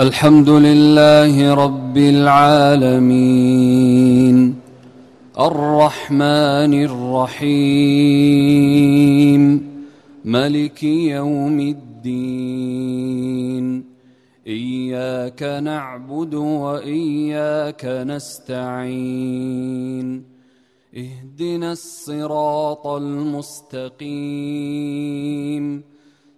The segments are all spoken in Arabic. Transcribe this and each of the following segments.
الحمد لله رب العالمين. الرحمن الرحيم. ملك يوم الدين. إياك نعبد وإياك نستعين. اهدنا الصراط المستقيم.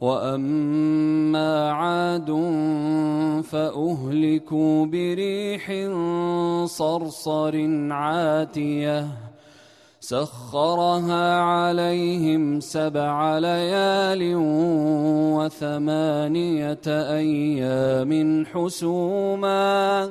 واما عاد فاهلكوا بريح صرصر عاتيه سخرها عليهم سبع ليال وثمانيه أيام حسوما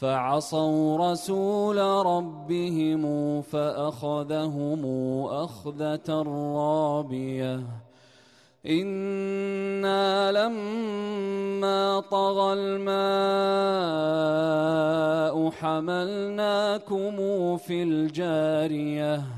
فعصوا رسول ربهم فأخذهم أخذة رابية. إنا لما طغى الماء حملناكم في الجارية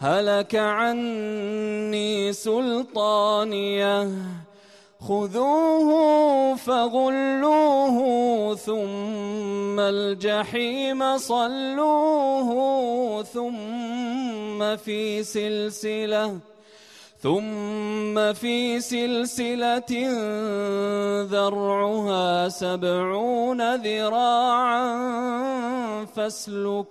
هلك عني سلطانية. خذوه فغلوه ثم الجحيم صلوه ثم في سلسلة ثم في سلسلة ذرعها سبعون ذراعا فاسلكوه.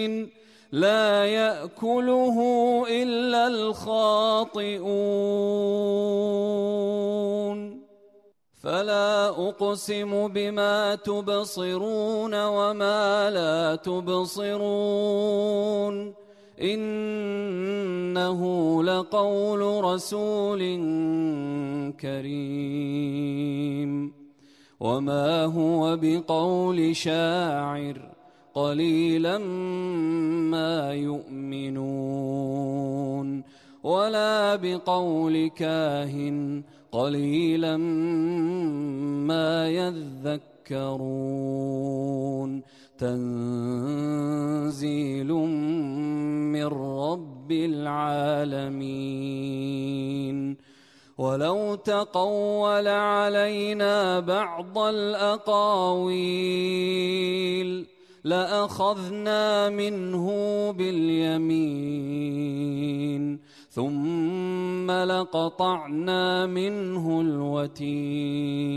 لا يأكله إلا الخاطئون. فلا أقسم بما تبصرون وما لا تبصرون. إنه لقول رسول كريم. وما هو بقول شاعر. قليلا ما يؤمنون. ولا بقول كاهن قليلا ما يذكرون. تنزيل من رب العالمين. ولو تقول علينا بعض الأقاويل لأخذنا منه باليمين ثم لقطعنا منه الوتين.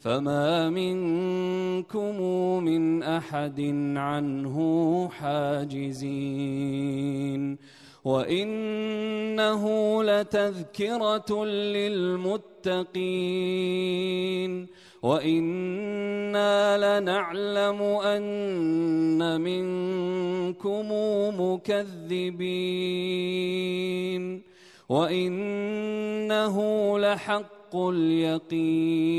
فما منكم من أحد عنه حاجزين. وانه لتذكره للمتقين وأنا لنعلم ان منكم مكذبين وانه لحق حق اليقين